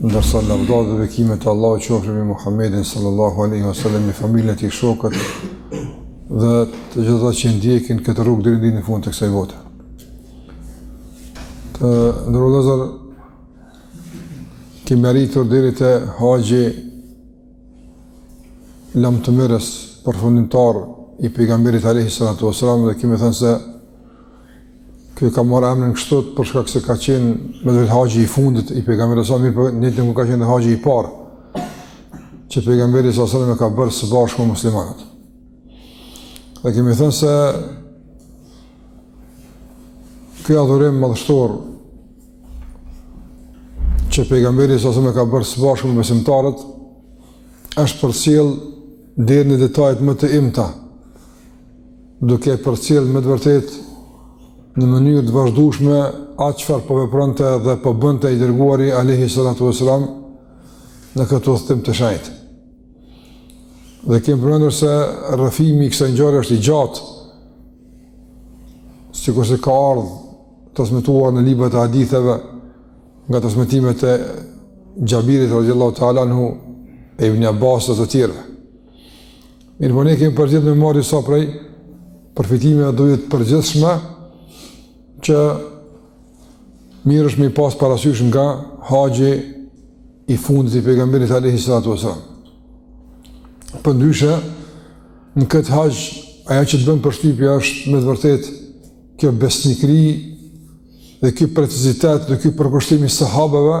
Ndërsa lavdat dhe bekimet e Allahut qofshin mbi Muhammedin sallallahu alaihi wasallam me familjen e tij, shokët dhe të gjithë ata që ndjekin këtë rrugë deri në ditën e fundit të kësaj bote. Të nderuar vëllezër kemi arritur deri te haxhi i lamtumirës përfundimtar i pejgamberit alayhi salatu wasallam dhe kemi thënë se Kjo ka marrë emrin kështu për shkak se ka qenë me të vërtetë haxhi i fundit i pejgamberit sallallahu alaihi wasallam mirëpo njëherit ka qenë haxhi i parë që pejgamberi sallallahu alaihi wasallam e ka bërë së bashku me muslimanët. Dhe kemi thënë se kjo adhurim madhështor që pejgamberi sallallahu alaihi wasallam e ka bërë së bashku me besimtarët është përcjellë deri në detajet më të imta duke përcjellë me të vërtetë në mënyrë të vazhdueshme atë çfarë po vepronte dhe po bënte i dërguari alayhi salatu wasalam në këtë udhëtim të shenjtë. Dhe kemi përmendur se rrëfimi i kësaj ngjarje është i gjatë, sikurse ka ardhur transmetuar në librat e haditheve nga transmetimet e Xhabirit radhiyallahu ta'ala anhu e Ibn Abbas dhe të tjerëve. Mirëpo ne kemi përzgjedh me marrë disa prej përfitimeve dhe dobive të përgjithshme që mirë është me i pas parasysh nga haxhi i fundit i pejgamberit alayhi salatu wasallam. Përndryshe, në këtë haxh, ajo që të bën përshtypje është me të vërtetë kjo besnikëri dhe kjo precizitet dhe kjo përkushtim i sahabeve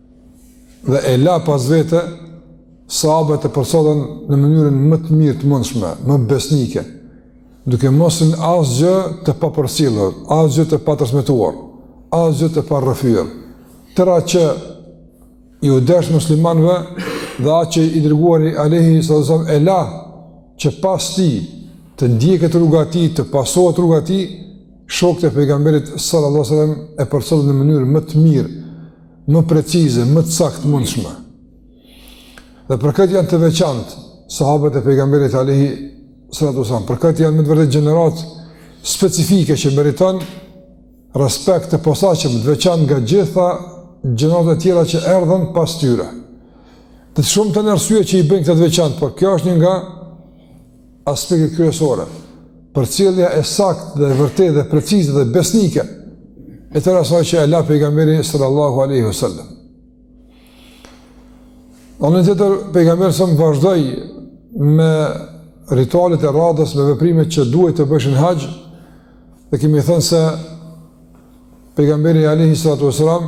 dhe e la pas vete sahabët e përcollën në mënyrën më të mirë të mundshme, më besnike, duke mos lënë asgjë të papërcjellur, asgjë të patransmetuar, asgjë të parrëfyer, tërë atë që iu desh muslimanëve dhe atë që i dërguari alayhi salatu wasallam e la që pas tij të ndiqet rruga e tij, të pasohet rruga e tij, shokët e pejgamberit sallallahu alaihi wasallam e përcollën në mënyrë më të mirë, më precize, më të saktë të mundshme. Dhe për këtë janë të veçantë sahabët e pejgamberit alayhi salatu wasallam. Për këtë janë me të vërtetë gjeneratë specifike që meriton respekt të posaçëm të veçantë nga gjitha gjeneratat e tjera që erdhen pas tyre. Dhe të shumta janë arsyet që i bëjnë këta të veçantë, por kjo është një nga aspektet kryesore, përcjellja e saktë dhe e vërtetë dhe precize dhe besnike e tërë asaj që e la pejgamberi sallallahu alaihi wasallam. Në anën tjetër pejgamberi sallallahu alaihi wasallam vazhdoi me ritualet e radhës me veprimet që duhej të bëheshin në haxh dhe kemi thënë se pejgamberi alaihi salatu wasallam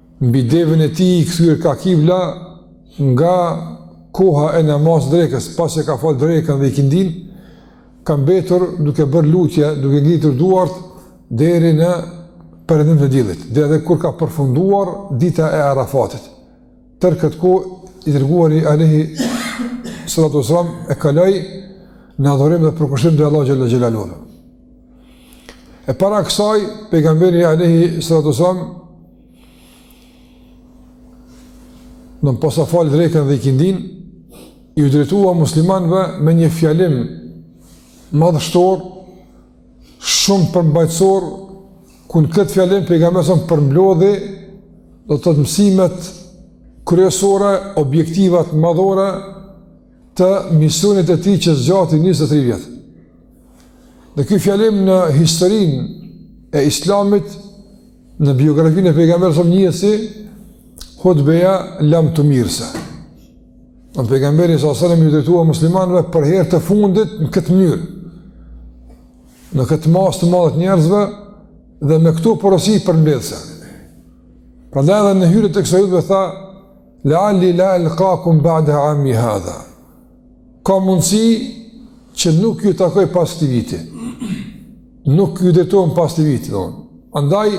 Mbi devën e tij i kthyer ka kibla nga koha e namaz drekës, pasi që ka falë drekën dhe ikindinë, ka mbetur duke bërë lutje, duke ngritur duart, deri në perëndim të diellit, dhe edhe kur ka përfunduar dita e Arafatit. Tërë këtë kohë, i dërguari alejhi salatu ue selam e kaloi në adhurim dhe përkushtim ndaj Allahut xhele xhelaluhu. E para kësaj, pejgamberi alejhi salatu ue selam, posa fali drekën dhe ikindinë, iu drejtua muslimanëve me një fjalim madhështor, shumë përmbajtësor, ku në këtë fjalim pejgamberi alejhi selam përmblodhi domethënë mësimet kryesore, objektivat madhore, të misionit të tij që zgjati 23 vjet. Dhe ky fjalim në historinë e Islamit në biografinë e pejgamberit alejhi selam njihet si hutbeja lamtumirëse. Pejgamberi alejhi selam iu drejtua muslimanëve për herë të fundit në këtë mënyrë. Në këtë masë të madhe të njerëzve dhe me këto porosi përmbledhëse. Prandaj edhe në hyrje të kësaj hutbeje tha La'alli la elqakum ba'da ami hadha. Ka mundësi që nuk ju takoj pas këtij viti. Nuk ju drejtohem pas këtij viti, domethënë. Andaj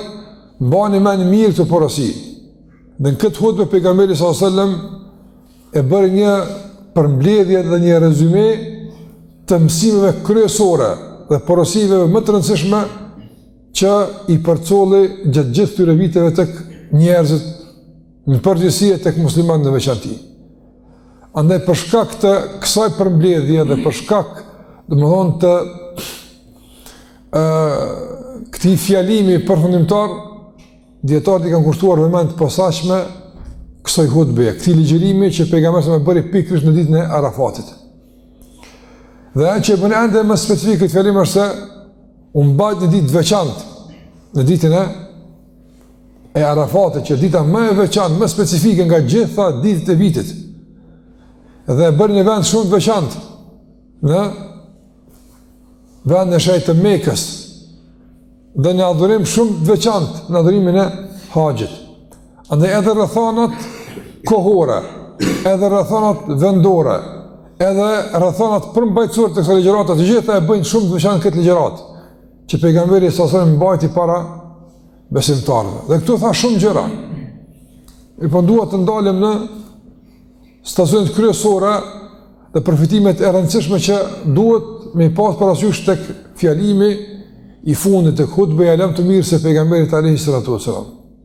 mbani mend mirë këtë porosi. Dhe në këtë hutbe pejgamberi sallallahu alajhi wasallam e bëri një përmbledhje dhe një rezume të mësimeve kryesore dhe porosive më të rëndësishme që i përcolli gjatë gjithë tyre viteve tek njerëzit Në përgjithësi e tek muslimanët në veçanti. Andaj për shkak të kësaj përmbledhjeje dhe për shkak, domethënë të këtij fjalimi përfundimtar, dijetarët i kanë kushtuar vëmendje të posaçme kësaj hutbeje, këtij ligjërimi që pejgamberi alejhi selam e bëri pikërisht në ditën e Arafatit. Dhe ajo që e bën ende më specifik këtë fjalim është se u mbajt në një ditë të veçantë në ditën e e Arafatit, që dita më e veçantë, më specifike nga të gjitha ditët e vitit. Dhe e bëri në një vend shumë të veçantë në vendin e shenjtë të Mekës. Dhe në një adhurim shumë të veçantë në adhurimin e Haxhit. Andaj edhe rrethanat kohore, edhe rrethanat vendore, edhe rrethanat përmbajtësore të kësaj ligjërate të gjitha e bëjnë shumë të veçantë këtë ligjëratë. që pejgamberi alejhi selam mbajti para besimtarëve. Dhe këtu tha shumë gjëra. E po dua të ndalem në stacionet kryesore dhe përfitimet e rëndësishme që duhet me i pas parasysh tek fjalimi i fundit tek hutbeja lamtumirëse e pejgamberit alayhi salatu wasalam.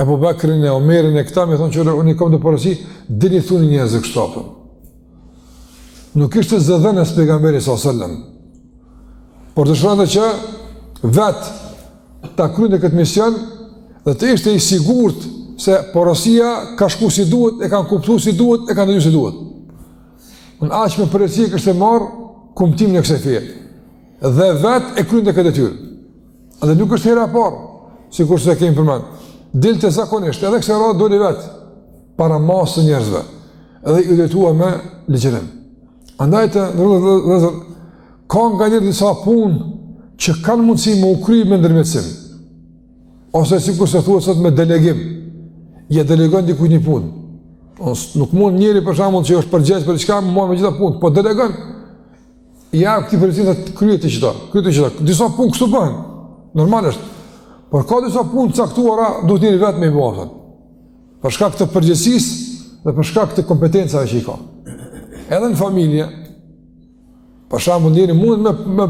Ebu Bekrin e Omerin e këta me thonë qe, unë i kom këto porosi, dilni thuni njerëzve kështu apo. Nuk ishte zëdhënës pejgamberi s.a.s. Por dëshironte që vetë ta kryente këtë mision dhe të ishte i sigurt se porosia ka shku si duhet, e kanë kuptu si duhet, e kanë dëgju si duhet. Unë aq me përgjegjësi e kishte marrë kumtimin e kësaj feje. Dhe vetë e kryente këtë detyrë. Dhe nuk është hera e parë, sikurse e kemi përmend. Dilte zakonisht, edhe kësaj radhe doli vetë, para masës së njerëzve, edhe iu drejtua me ligjërim. Andaj të nderuar vëllezër, ka nganjëherë disa punë që kanë mundësi me u kry me ndërmjetsim, ose sikurse thuhet sot me delegim, ia delegon dikujt një punë. Nuk mund njeri për shembull që është përgjegjës për diçka, me u marrë me gjitha punët, po delegon, Ja, këtij përgjegjësit dhe të kryet të qëta, kryet të qëta, disa punë kështu bëhen, normalisht, por ka disa punë të caktuara, duhet njeri vetë me i bë, për shkak të përgjegjësisë dhe për shkak të kompetencave që i ka. Edhe në familje, për shembull njeri mund me, me,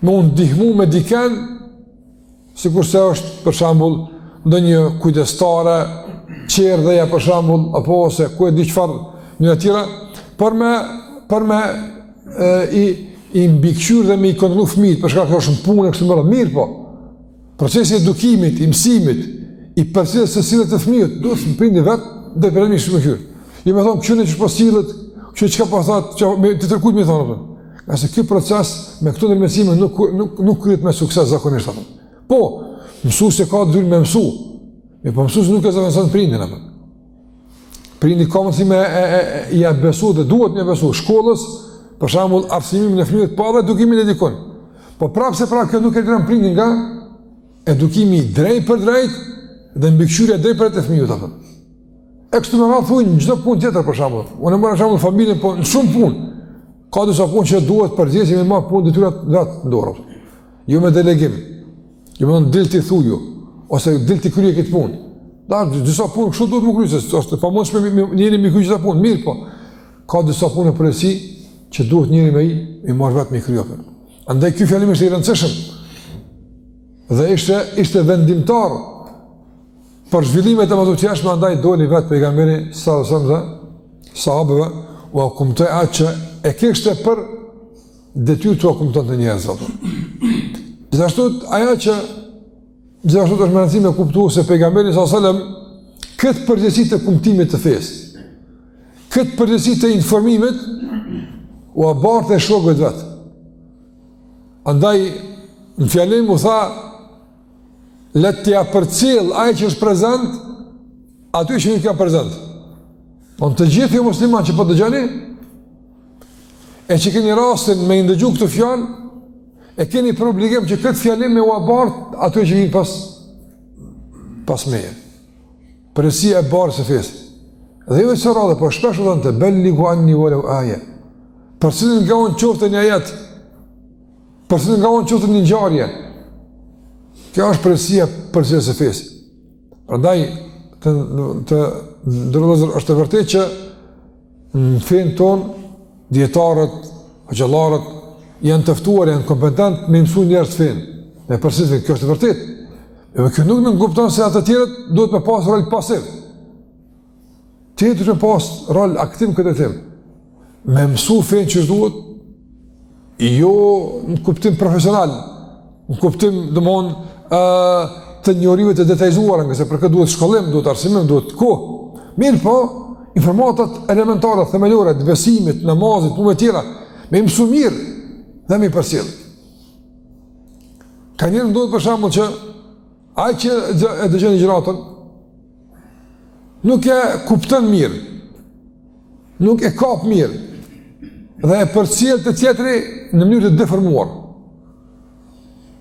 me u ndihmu me diken, Sikurse është për shembull ndonjë kujdestare, çerdhja për shembull apo ose ku e di çfarë e tjera, për me për me e, i i mbikëqyr dhe me i kontrollu fëmijët, për shkak se është në punë e kështu me radhë. Mirëpo procesi i edukimit, i mësimit, i përcjelljes së sjelljes te fëmijët duhet prindi vet dhe për më shumë gjë. Jo me thonë, "Kqyre qysh po sillet? Kqyre çka po thotë? Ço me tjetërkujt me thonë." Ngase ky proces me këto ndërmjetësime nuk nuk nuk kryhet me sukses zakonisht apo. Po, mësuesi ka detyrë me mësu. Mirëpo mësuesi nuk e zëvendëson prindin apo. Prindi ka mundësi me e, e, e, ia besu dhe duhet me ia besu shkollës, për shembull arsimimin e fëmijës po edhe edukimin deri dikun. Po prapë se prapë kjo nuk e liron prindin nga edukimi drejtpërdrejt dhe mbikëqyrja drejtpërdrejt e fëmijës apo. E kështu me radhë edhe në çdo punë tjetër për shembull. Unë e mora shembull familjen po në shumë punë. Ka disa punë që duhet përgjegjësi me marr punë detyrat vet në dorë. Jo me delegim. Jo me dil ti thuaju ose dil ti kryje këtë punë. Pra disa punë kështu duhet me u kry se është e pamundshme njeri me i kry krejt punët, mirëpo ka disa punë e përgjegjësi që duhet njeri me i, i marr vet me i kry. Andaj ky fjalim është i rëndësishëm. Dhe ishte ishte vendimtar Për zhvillimet e mëtutjeshme, andaj doli vetë pejgamberi, s.a.s. dhe sahabëve ua kumtoi atë që e kishte për detyrë t'ua kumtojë njerëzve. Gjithashtu, ajo që gjithashtu është me rëndësi me kuptu se pejgamberi s.a.s. këtë përgjegjësi të kumtimit të fesë, këtë përgjegjësi të informimit ua barte shokëve të vet. Andaj, në fjalim, u tha, le t'ia përcjell ai që është prezent atyre që nuk janë prezent. Po të gjithë ju muslimanë që po dëgjoni e që keni rastin me i ndëgju këto fjalë, e keni për obligim që këto fjalë me ua bart atyre që vijnë pas pas meje. Përgjegjësia e bartjes së fesë. Dhe jo se rrallë, po shpesh u thonte: bel-ligu anni ve leu aje. Përcillni nga unë qoftë një ajet, Përcillni nga unë qoftë një ngjarje. Kjo është përgjegjësia e përcjelljes së fesë. Prandaj, të, të nderuar vëllezër, është e vërtetë që në fenë tonë, dijetarët, hoxhallarët, janë të ftuar, janë kompetentë me i mësu njerëzit fenë. Me përcjellë fenë, kjo është e vërtetë. Dhe kjo nuk nënkupton se ata të tjerët duhet me pasë rol pasiv. Ti duhet me pas rol aktiv në këtë drejtim. Me mësu fenë që duhet, jo në kuptim profesional, në kuptim domethonë uh, të njohurive të detajizuara, ngase për këtë duhet shkollim, duhet arsimim, duhet kohë. Mirëpo, informatat elementare, themelore, të besimit, namazit, punë tjera, me mësu mirë dhe me i përcjellë. Kanjëherë ndodh për shembull që, ai që e dëgjon ligjëratën, nuk e kupton mirë, nuk e kap mirë, dhe e përcjell te tjetri në mënyrë të deformuar.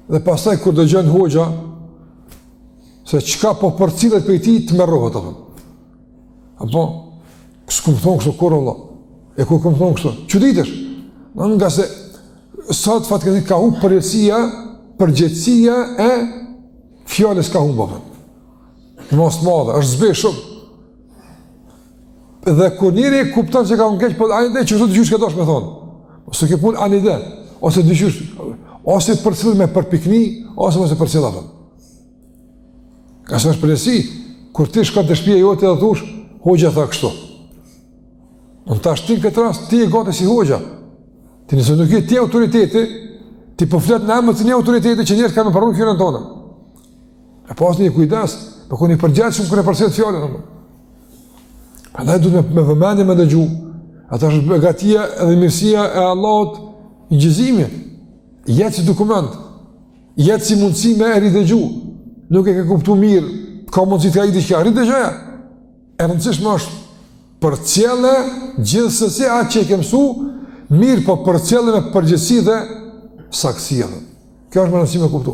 Dhe pastaj, kur dëgjon hoxha, se çka po përcillet prej tij tmerrohet, apo. Apo, s'kom thonë kështu kurrë, Allah, e ku kom thonë kështu, që ditësh, ngase sot fatkeqësisht ka hup përgjegjësia, përgjegjësia e fjalës ka hup, apo. Masë të madhe, është zbeh shumë. Dhe kur njeri e kupton se ka unë keq, po anë ide që është qysh ka dashë me thonë. Ose ke punë anë ide, ose të gjyshë, ose përcille me përpikni, ose mos e përcill atë. Ngase është përgjegjësi, kur ti shkon te shpija jote dhe thush, hoxha tha kështu. Në të ashtin këtë rast, ti je gati si hoxha. Ti nëse nuk je ti autoriteti, ti po flet në emër të një autoriteti që njerëzit kanë përrur kënën tonë. Me pas kujdes, me kon i përgjegjshëm kur e përcjell fjalën, prandaj duhet me, me vëmendje me dëgju, e tash është begatia edhe mirësia e Allahut inçizimi, jet si dokument, jet si mundësi me e ridëgju, nuk e ke kuptu mirë, ka mundësi të ka ik diçka, ridëgjoje, e rëndësishme është përcille gjithsesi atë që e ke mësu, mirëpo përcille me përgjegjësi dhe saktësi. Kjo është me rëndësi me kuptu.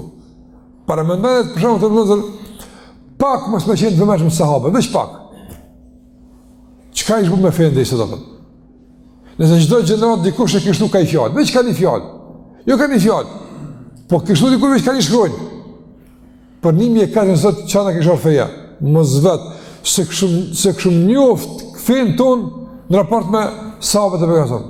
Paramendoni për shkak të vëllezër pak mos me qenë vëmendshëm sahabët, veç pak. Çka ishte me fenë dhe i së dhëtëm? Nëse çdo gjeneratë dikush e kish shtu ka i fjalë, veç ka një fjallë, jo ka një fjallë, po kish shtu dikush veç ka një shkronjë. Për një mijë ka një sëtë qana kish ardh feja, mos vet, s'e kishim, s'e kishim njoftë fenë tonë në raport me sahabët e pejgamberit.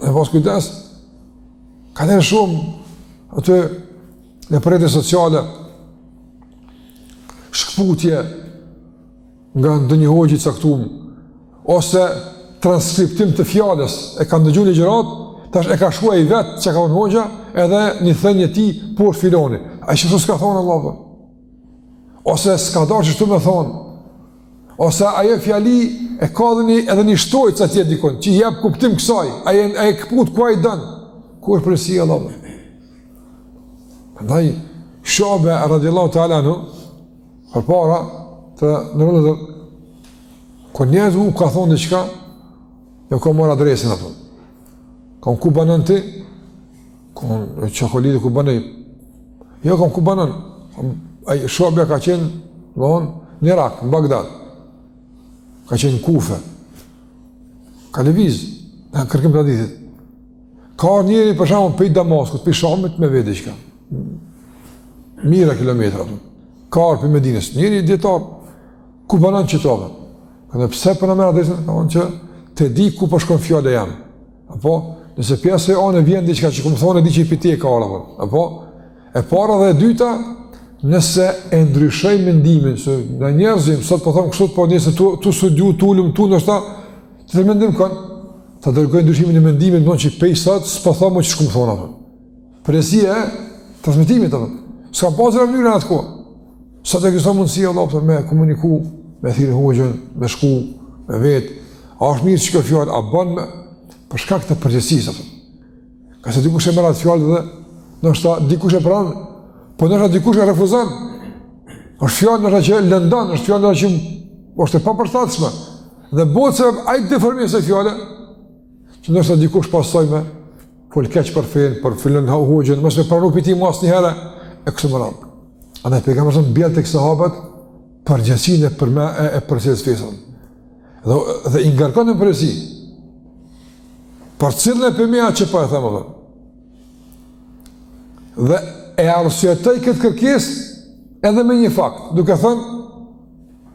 Me pas kujdes, ka ndonjëherë shumë aty nëpër rrjete sociale, shkëputje nga ndonjë hoxhë i caktum, ose transkriptim të fjalës, e ka ndëgju një ligjëratë, tash e ka shkru ai vetë çka thonë hoxha, edhe një thënie e tij, por filoni ai kështu s'ka thonë, Allah, dhe? ose s'ka dasht kështu me thonë, Ose ajo fjali e ka edhe një, edhe një shtojcë tjetër dikun, që i jep kuptim kësaj, ai e, ai e këput ku ai don, ku është përësi e lëmë. Prandaj, Shube radiallahu ta'ala anhu, përpara të nërëllë dhe, kur njerëzve u ka thonë diçka, jau ka marrë adresën ato. Ka në ku banon ti, Ku çokolidi ku banon? Jo kam ku banon. Ai Shube ka qenë, thonë, në Irak, në Bagdad. Ka qenë Kufe. Ka lëviz, në kërkim të hadithit. Ka njeri për shkak pe Damaskut, pe Shamit me vet diçka. Mija kilometra. Ka ardhur pej Medinës, njeri dijetar. Ku banon çitova? Kanë pse po na merr adresën, thonë që ta di ku po shkon fjala jem. Apo, nëse pej asaj ane vjen diçka që kum thonë e di që pej ti ka ardhur. Apo, e para dhe e dyta, nëse e ndryshoj mendimin se na njerëz jem sot po them kështu po nesër tu tu studiu tu hulumtu ndoshta tjetër mendim kom ta dërgoj ndryshimin e mendimit ndonjë që pej sot s'po them më ç'kum thonë atë. Përgjegjësia e transmetimit, të përë. S'ka pasur e mënyrën atë kohë. Sot është mundësia, Allah, për me komuniku, me thirr hoxhën, me shku, me vet. A është mirë që kjo fjalë, a bën me, për shkak të përgjegjësisë, që ka se dikush e merr atë fjalë dhe, ndoshta dikush e pranon, po ndoshta dikush e refuzon, është fjalë ndoshta që lëndon, është fjalë ndoshta që është e papërshtatshme. Dhe botë se ai deformon fjalë, Që ndoshta dikush pastaj me fol keq për fenë, për filon hoxhën, mos me pranu pej tij më asnjëherë, e kështu me radhë. Andaj pejgamberi mbjell tek sahabët, përgjegjësinë për me e, e përcjelljes së fesë. Dhe, dhe i ngarkon me përgjegjësi. Përcillne pej meje atë që po, po e them, dhe. Dhe e arsyeton këtë kërkesë edhe me një fakt, duke thënë,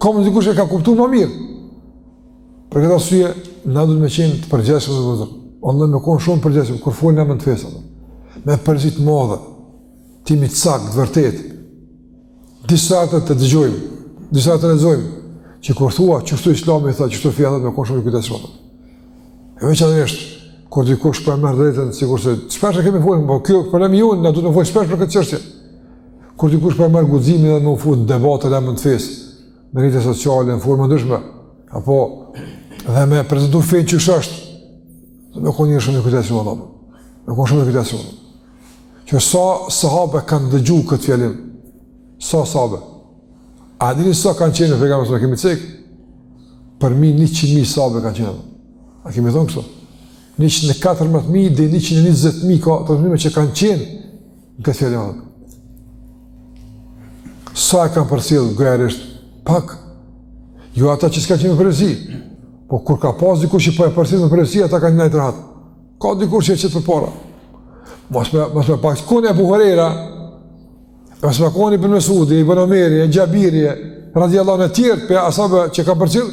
Ka mundësi dikush e ka kuptu ma mirë. Për këtë arsye, na duhet me qenë të përgjegjshëm edhe vëllezër. Don me konë shumë përgjegjshëm, kur folim në emër të fesë. Me përcjellë transmetimin të saktë, të vërtetë. Disa të të dëgjojnë, disa të lexojnë, që kur thua, qështu islami tha, qështu feja, duhet me konë shumë i kujdesshëm. E veçanërisht, kur dikush po e merr të drejtën, sikurse, shpesh e kemi folë, po kjo problem i ri, na duhet me folë shpesh për këtë çështje. Kur dikush po e merr guximin edhe me u fut në debate në emër të fesë, në rrjete sociale, në forma të ndryshme, apo dhe me prezantu fenë qysh është, duhet me konë njeri shumë i kujdesshëm, duhet me konë shumë i kujdesshëm. Qe sa sahabe kanë dëgju këtë fjalim, sa sahabe, a dini sa kanë qenë me Pejgamberin, kemi cekë, përmbi 100.000 sahabe kanë qenë, a kemi thonë kështë, 114.000 dhe 120.000 ka mendime që kanë qenë në këtë fjalë. Sa e kanë përcjellë gojarisht? Pak, jo ata që s'kanë qenë me përgjegjësi, po kur ka pas dikush që po e përcjell me përgjegjësi, ata kanë nejtë rahat. Ka dikush që e qet përpara. Mos me, mos me pas konë Ebu Hurejra, mos me konë Ibn Mesudi, Ibn Omeri, e Xhabiri, radiallahu anhu e tjerë prej as'habëve që kanë përcjellë,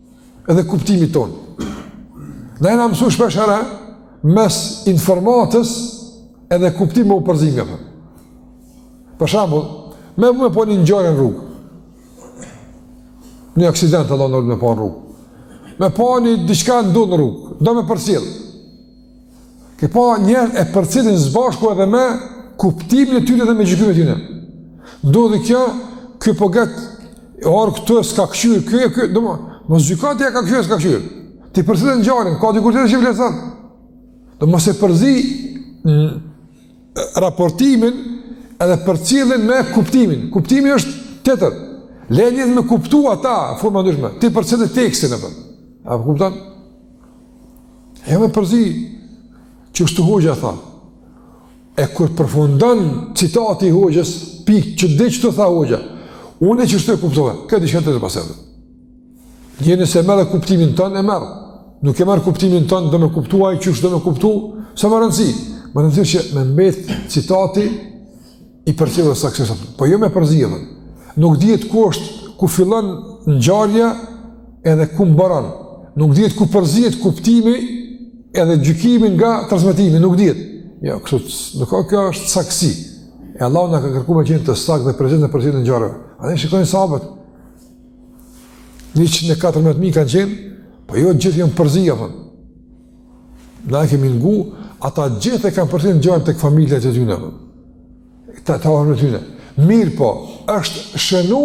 edhe kuptimit tonë. Ne jena mësu shpeshherë mes informatës edhe kuptimit me u përzi. Për shambull, me e, me pa një ngjarje në rrugë. Një aksident e don me pa në rrugë. Me pa një diçka ndodh në rrugë. Do me përcjellë. Ke pa njerëzit e përcjellin së bashku edhe me kuptimin e tyre dhe me gjykimin e tyre. Ndodhi kjo, ky po nget, more ky s'ka këqyrë, kjo e kjo, domethënë, me siguri e ka këqyrë e s'ka këqyrë. Ti përcille ngjarjen, ka dikush tjetër që vlerëson. Do mos e përzi raportimin edhe përcjelljen me kuptimin. Kuptimi është tjetër. Leje njerin me kuptu ata, në formë të ndryshme, ti përcille tekstin e parë. A po kupton? Jo me përzi, qështu hoxha tha. E kur përfundon citati i hoxhës, pikë, qe, qështu tha hoxha, unë qështu e kuptova, këtë i shkëtë të pasërë. Njeri nëse e merr kuptimin ton, e merr. Nuk e merr kuptimin ton, do me kuptu ai qysh do me kuptu, s'ashtë me rëndësi. Me rëndësi është që me mbetë citati, i përcjellë saktësisht, po jo me u përzie. Nuk dihet ku është, ku fillon ngjarja edhe ku mbaron. Nuk dihet ku përzihet kuptimi edhe gjykimi nga transmetimi, nuk dihet. Jo, kështu nuk ka, kjo s'është saktësi. E Allahu na ka kërkuar me qenë të saktë dhe precizë në përcjellje të ngjarjes. A ne shikojmë sahabët? Njëqind e 14000 kanë qenë, po jo gjithë janë përzi. Na e kemi ngu, ata gjithë e kanë përcjell ngjarjen te familjet e tyne, të të orën e tyne. Mirëpo, është shënu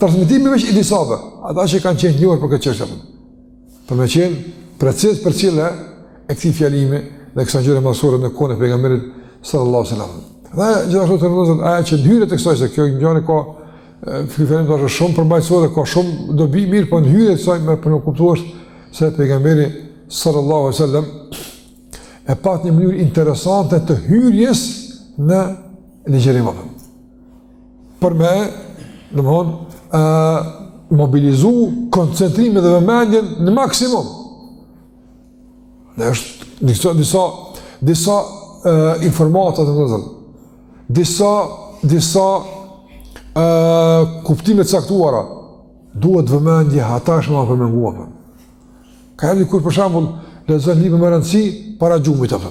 transmitimi veç i disave, ata që kanë qenë njërë për këtë çështje. Për me qenë, përcjellës, përcjellës të, të këtij fjalimi dhe kësaj ngjarje masive në kohën e pejgamberit sallallahu sallam. Dhe gjithashtu të rëndëzën, ajo që në hyrje të kësaj se kjo një ka Ky fjalim është shumë përmbajtësor dhe ka shumë dobi, mirëpo në hyrje të saj më për të kuptuar se pejgamberi sallallahu alaihi wasallam e pat një mënyrë interesante të hyrjes në ligjërim apo. Për me, domethonë, e mobilizu koncentrimin dhe vëmendjen në maksimum. është disa disa disa uh, informata vllazën, disa disa uh, kuptime të caktuara duhet vëmendje e hatashme për me ngu apo. Kanjëherë dikush për shembull lezon libër me rëndësi para gjumit apo.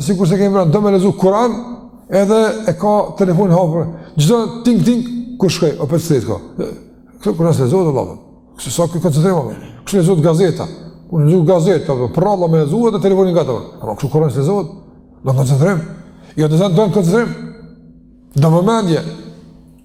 sikurse kemi pranë, do me lexu Kur'an, edhe e ka telefonin hapur. Çdo ting ting ku shkoj, o pse ka? Kjo kur është zot Allah. Kështu s'ka koncentrim apo? Kështu lexohet gazeta. Kur lexon gazeta, po vallah me lexu edhe telefonin ngat. Apo kështu kur është zot? Do koncentrim. Jo do të don koncentrim. Do vëmendje.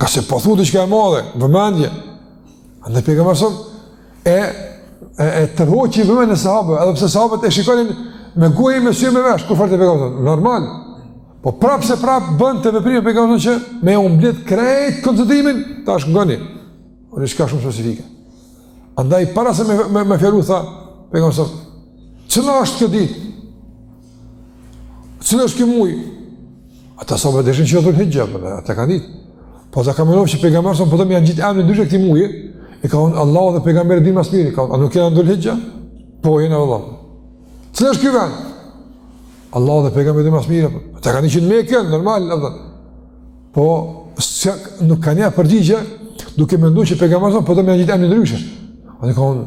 Ka se po thuhet diçka e madhe, vëmendje. Andaj pejgamberi sallam, e, e, e tërhoqi vëmendjen e sahabëve, edhe pse sahabët e shikonin me gojë e me sy me vesh, kur folte pejgamberi sallam, normal. Po prapë se prapë bënte veprime pejgamberi sallam që me ua mbledh krejt koncentrimin, tash ngoni. Një diçka shumë specifike. Andaj para se me, me, me fillu, tha pejgamberi sallam, cila është kjo ditë? Cili është ky muj? Ata s'po e dishin që dhul hijja, po edhe ata kanë ditë. Po ata kanë mendu që pejgamberi sallam po do me ja ngjitë emnin ndryshe këtij muji, i kanë thonë Allahu dhe pejgamberi din ma s'miri, i ka thonë, a nuk jena dhul hijja? Po, jena vallah. Cili është ky vend? Allahu dhe pejgamberi din ma s'miri, ata kanë qenë në Mekë, normal, dhe. Po, së, nuk kanë përgjigje, duke mendu që pejgamberi sallam po do me ja ngjitë emnin ndryshe. A nuk, ka thonë,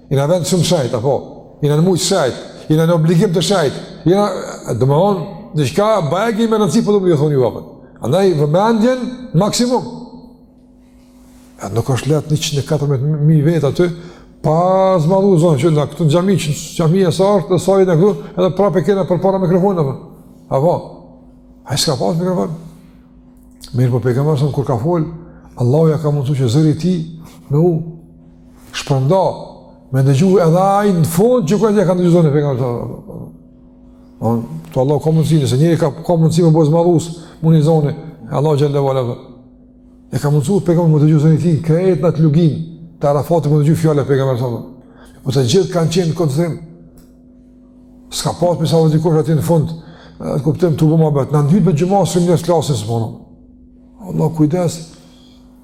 jena n'vend shumë t'shejt, apo, jena në muj të shejt, jena në obligim të shejt, jena, domethonë, një diçka bajagi me rëndësi po du me ju thonë ju apo. Andaj, vëmendjen, maksimum. E nuk është lehtë 114.000 vetë aty, pa zmadhues zoni, qe na këtu në xhami, qe në xhami e sartë, edhe sa jena këtu, edhe prapë kena përpara mikrofona, apo. Apo, ai s'ka pas mikrofon? Mirëpo pejgamberi, kur ka folë, Allahu ja ka mundësu që zëri i tij me u Shpërnda, me ndëgju edhe aj në fund që krejt e ka ndëgju zonë e pejgamberi sallallahu te Allahu ka mundësi, nëse njëri ka, ka mundësi me bo zëmadhus, mund e zonin, e Allah xhel-le ve ala e ka mundësu pejgamberi me ndëgju zonin e tij, krejt në atë luginë, të Arafatit me ndëgju fjalën e pejgamberit sallallahu po të gjithë kanë qenë në koncentrim, s'ka pas me sa vëzë dikush aty në fund, e kuptim tu bo muhabet, në hutbe xhumas së një së lasë, Allah kujdes,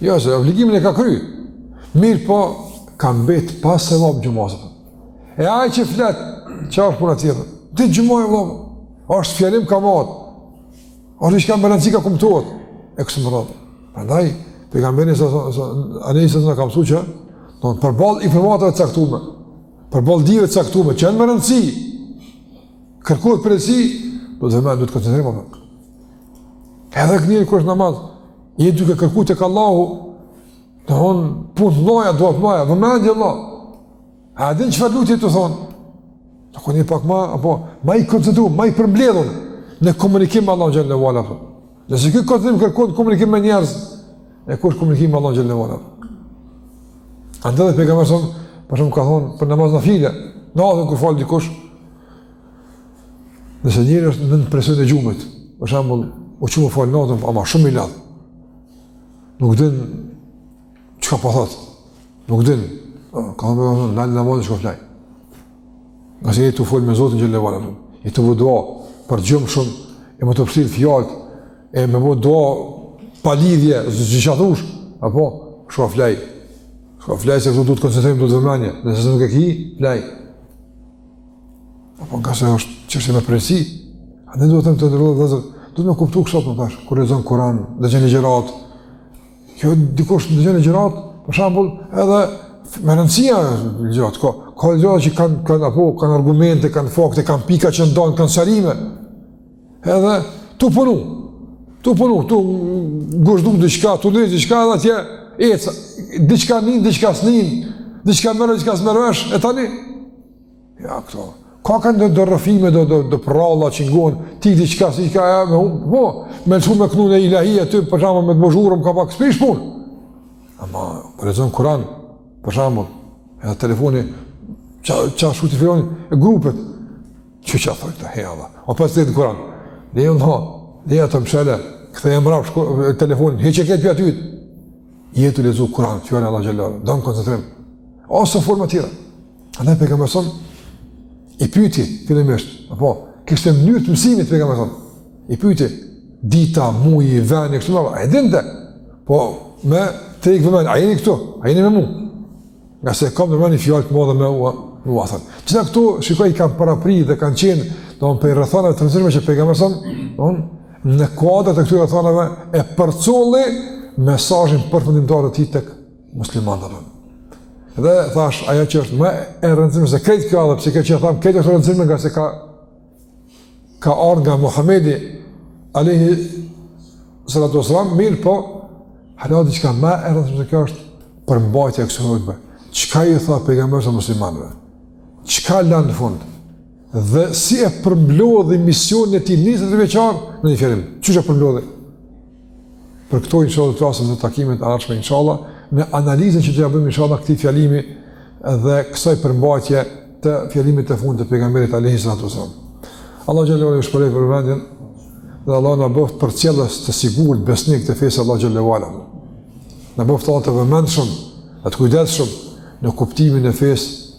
Jo, se obligimin e ka kry. Mirë po, ka mbet pa sevap xhumas. E aj që flet, që është puna tjetër? Ti gjumajë vabë, është fjalim ka matë. Është diçka me rëndësi ka kumtohet. E kështu me radhë. Përndaj, pejgamberi sa sa anëse sa na ka mësuar që do të përball informatave të caktuara, përball dijeve të caktuara që janë me rëndësi. Kërkohet përsi, domethënë duhet të koncentrohemi pak. Edhe kur je në namaz, Je duke kërku tek Allahu, të hon pun të loja, do të loja, vëmendje lo. A din çfarë lutje po thon? Të kesh pak ma, apo, ma i koncentru, ma i përmbledhur në komunikim me Allahun xhel-le ve ala. Nëse këtë koncentrim kërkohet në komunikim me njerëz, e qysh komunikim me Allahun xhel-le ve ala. Andaj edhe pejgamberi, për shembull ka thonë, për namaz nafile, natën kur fal dikush, Nëse njëri është nën presionin e gjumit, për shembull, u çu me u fal natën, ama shumë i lodht. Nuk din çka po thot. Nuk din. Ka më vonë ndal në vend shko flej. Ngase je tu fol me Zotin xhel-le ve ala. E tu vodo për gjum shumë e me t'u pshtjell fjalët e me bo dua pa lidhje s'di çka thush apo shko flej. Shko flej se këtu duhet koncentrim duhet vëmendje. Nëse nuk e ki, flej. Apo ngase është çështje me preci, a ne duhet të të ndërrua dhe zërë, do të me kuptu kësa të më tash, kur lexon Kur'an, dëgjon ligjëratë, kur dikush dëgjon ligjëratë, për shembull, edhe me rëndësi ajo ligjëratë, ka, ka ligjërata që kanë, kanë, apo, kanë argumente, kanë fakte, kanë pika që duan, kanë sqarime, edhe tu punu, tu punu, tu ngushtu në diçka, tu lexu diçka, edhe tje, e, diçka nin, diçka s'nin, diçka merr, diçka s'merr vesh, e tani, Ja këto. Ka, ka do do rrëfime do do do prralla që ngon ti di çka si ka ja me po me shumë me knu ilahi aty për shembull me të bozhurum ka pak s'prish pun. Ama po lexon Kur'an për shembull edhe telefoni ça ça shu ti fillon e grupet çu ça thojnë këta hella. O pas të Kur'an. Ne jo ha. Ne ato mshele kthej mbrap telefonin hiqe krejt aty. Je tu lexu Kur'an fjalën e Allahut xhallahu. Don koncentrim. Ose forma tjetër. Andaj pejgamberi a.s. i pyeti fillimisht, apo kishte mënyrë të mësimit pejgamberi a.s. I pyeti dita, muaji, vendi kështu me radhë. Ai dinte. Po me tërheq vëmendjen, a jeni këtu, a jeni me mua. Ngase kam një fjalë të madhe me ua, me ua thënë. Këta këtu, shikoj, i kanë parapri dhe kanë qenë, domethënë prej rrethanave të rëndësishme që pejgamberi a.s., domethënë, në kuadër të këtyre rrethanave, e përcolli mesazhin përfundimtar të tij tek muslimanëve. Dhe thashë, ajo që është më e rëndësishme se krejt kjo edhe pse kjo që thamë krejt është e rëndësishme ngase ka ka ardhur nga Muhamedi alayhi salatu wasalam, mirëpo hala diçka më e rëndësishme se kjo është përmbajtja e kësaj hutbe. Çka i tha pejgamberi a.s. muslimanëve? Çka la në fund? Dhe si e përmblodhi misionin e tij 20 vjeçar në një fjalim? Qysh e përmblodhi? Për këto inshallah do të flasim në takimet e ardhshme inshallah, në analizën që do t'ia bëjmë inshallah këtij fjalimi dhe kësaj përmbajtje të fjalimit të fundit të pejgamberit alayhi salatu wasallam. Allahu xhallahu ala ju shpërbleftë për vëmendjen dhe Allahu na bëftë përcjellës të sigurt besnikë të fesë së Allahut xhallahu ala. Na bëftë të vëmendshëm, të kujdesshëm në kuptimin e fesë